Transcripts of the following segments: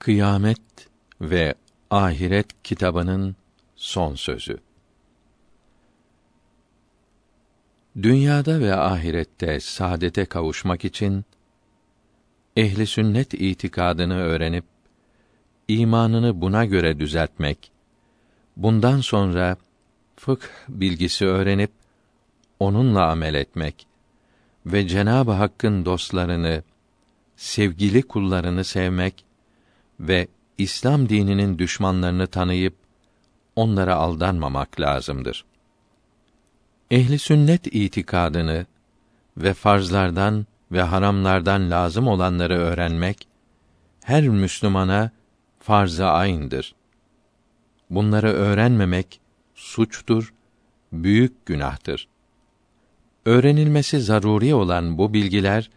Kıyamet ve Ahiret kitabının son sözü. Dünyada ve ahirette saadete kavuşmak için ehli sünnet itikadını öğrenip imanını buna göre düzeltmek, bundan sonra fıkh bilgisi öğrenip onunla amel etmek ve Cenab-ı Hakk'ın dostlarını, sevgili kullarını sevmek ve İslam dininin düşmanlarını tanıyıp onlara aldanmamak lazımdır. Ehli sünnet itikadını ve farzlardan ve haramlardan lazım olanları öğrenmek her Müslümana farz-ı ayn'dır. Bunları öğrenmemek suçtur, büyük günahtır. Öğrenilmesi zaruri olan bu bilgiler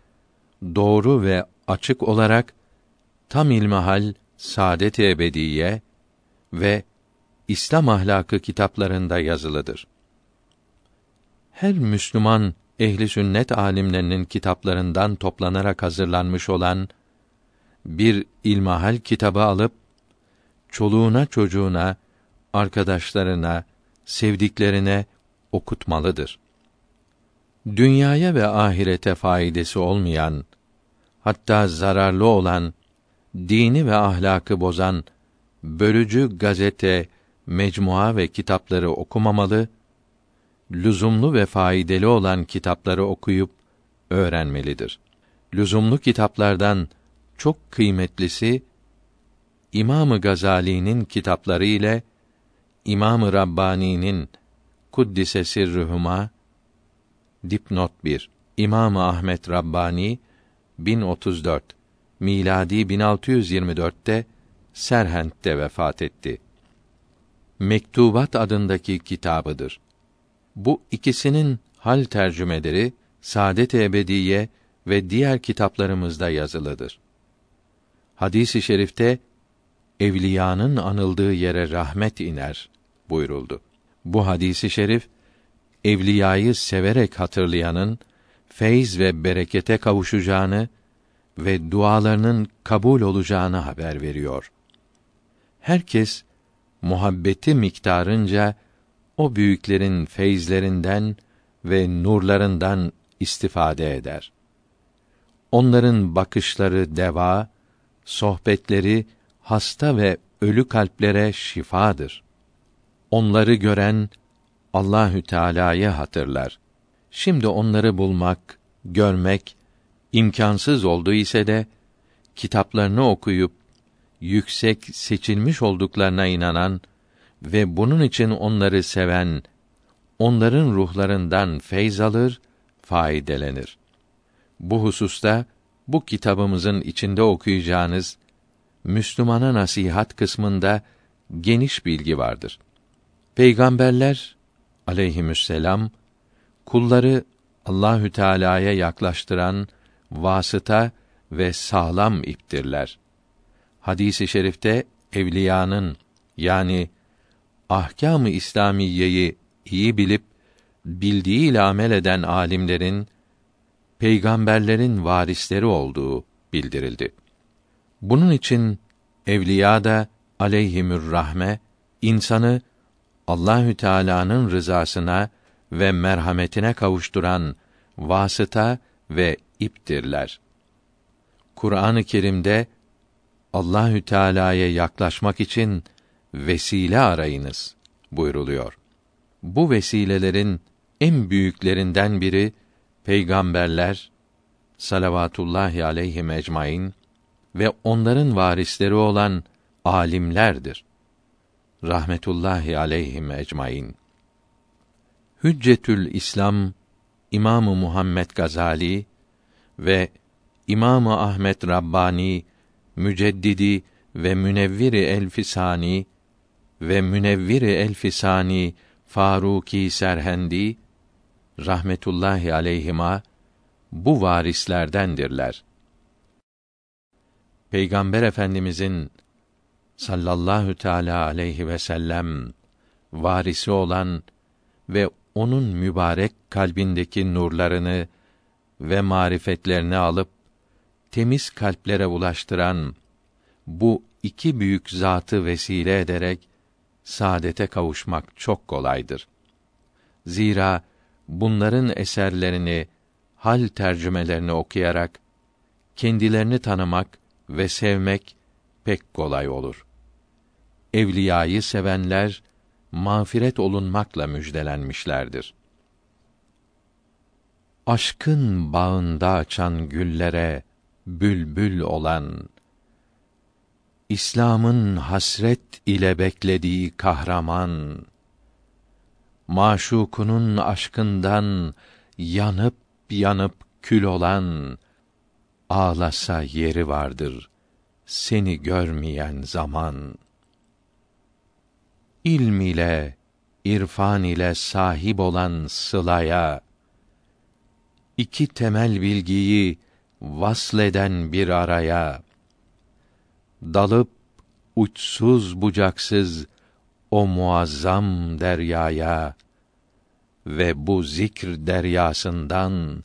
doğru ve açık olarak tam ilmihal Saadet-i Ebediye ve İslam ahlakı kitaplarında yazılıdır. Her Müslüman ehli sünnet alimlerinin kitaplarından toplanarak hazırlanmış olan bir ilmahal kitabı alıp çoluğuna çocuğuna, arkadaşlarına, sevdiklerine okutmalıdır. Dünyaya ve ahirete faydası olmayan, hatta zararlı olan, dini ve ahlakı bozan bölücü gazete, mecmua ve kitapları okumamalı, lüzumlu ve faydalı olan kitapları okuyup öğrenmelidir. Lüzumlu kitaplardan çok kıymetlisi İmamı Gazali'nin kitapları ile İmamı Rabbani'nin Kuddise Sirruhuma dipnot 1 İmamı Ahmet Rabbani 1034 miladi 1624'te Serhent'te vefat etti. Mektubat adındaki kitabıdır. Bu ikisinin hal tercümeleri Saadet-i Ebediye ve diğer kitaplarımızda yazılıdır. Hadisi i şerifte evliyanın anıldığı yere rahmet iner buyuruldu. Bu hadisi şerif evliyayı severek hatırlayanın feyz ve berekete kavuşacağını ve dualarının kabul olacağını haber veriyor. Herkes muhabbeti miktarınca o büyüklerin feyzlerinden ve nurlarından istifade eder. Onların bakışları deva, sohbetleri hasta ve ölü kalplere şifadır. Onları gören Allahü Teala'yı hatırlar. Şimdi onları bulmak, görmek imkansız oldu ise de kitaplarını okuyup yüksek seçilmiş olduklarına inanan ve bunun için onları seven, onların ruhlarından feyz alır, faydelenir. Bu hususta bu kitabımızın içinde okuyacağınız Müslümana nasihat kısmında geniş bilgi vardır. Peygamberler aleyhisselam kulları Allahü Teala'ya yaklaştıran vasıta ve sağlam iptirler. Hadisi i şerifte evliyanın yani ahkâm-ı İslamiyeyi iyi bilip bildiğiyle amel eden alimlerin peygamberlerin varisleri olduğu bildirildi. Bunun için evliya da aleyhimür rahme insanı Allahü Teala'nın rızasına ve merhametine kavuşturan vasıta ve iptirler. Kur'an-ı Kerim'de Allahü Teala'ya yaklaşmak için vesile arayınız buyruluyor. Bu vesilelerin en büyüklerinden biri peygamberler salavatullahi aleyhi ecmaîn ve onların varisleri olan alimlerdir. Rahmetullahi aleyhim ecmaîn. Hüccetül İslam İmamı Muhammed Gazali ve İmamı Ahmet Rabbani Müceddidi ve Münevviri Elfisani ve Münevviri Elfisani Faruki Serhendi rahmetullahi aleyhima bu varislerdendirler. Peygamber Efendimizin sallallahu teala aleyhi ve sellem varisi olan ve onun mübarek kalbindeki nurlarını ve marifetlerini alıp temiz kalplere ulaştıran bu iki büyük zatı vesile ederek saadete kavuşmak çok kolaydır. Zira bunların eserlerini hal tercümelerini okuyarak kendilerini tanımak ve sevmek pek kolay olur. Evliyayı sevenler mağfiret olunmakla müjdelenmişlerdir. Aşkın bağında açan güllere bülbül olan İslam'ın hasret ile beklediği kahraman maşukunun aşkından yanıp yanıp kül olan ağlasa yeri vardır seni görmeyen zaman. İlm ile irfan ile sahip olan sılaya iki temel bilgiyi vasleden bir araya. Dalıp uçsuz bucaksız o muazzam deryaya ve bu zikr deryasından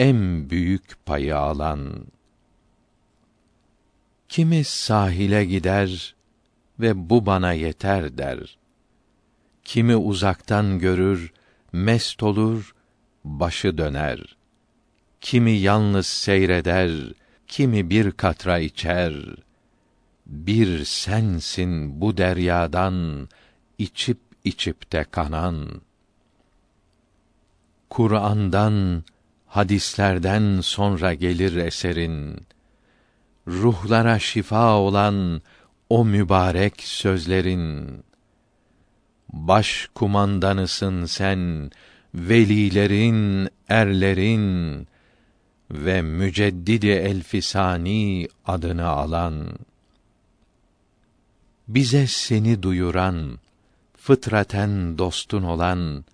en büyük payı alan. Kimi sahile gider ve bu bana yeter der. Kimi uzaktan görür mest olur başı döner. Kimi yalnız seyreder kimi bir katra içer. Bir sensin bu deryadan içip içip de kanan. Kur'an'dan hadislerden sonra gelir eserin. Ruhlara şifa olan o mübarek sözlerin. Baş kumandanısın sen velilerin erlerin ve müceddidi elfisani adını alan bize seni duyuran fıtraten dostun olan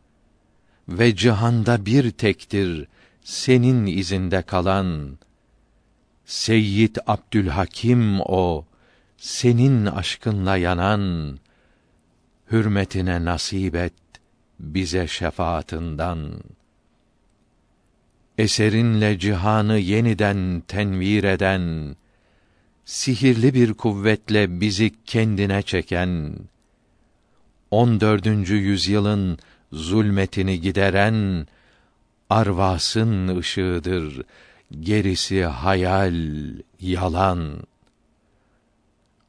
ve cihanda bir tektir senin izinde kalan Seyyid Abdülhakim o senin aşkınla yanan hürmetine nasip et bize şefaatından eserinle cihanı yeniden tenvir eden sihirli bir kuvvetle bizi kendine çeken on dördüncü yüzyılın zulmetini gideren arvasın ışığıdır gerisi hayal yalan.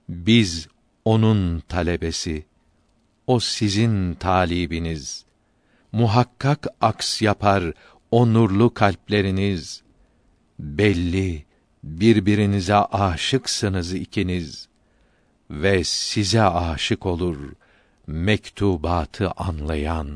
Biz onun talebesi o sizin talibiniz. Muhakkak aks yapar o nurlu kalpleriniz. Belli birbirinize aşıksınız ikiniz. Ve size aşık olur mektubatı anlayan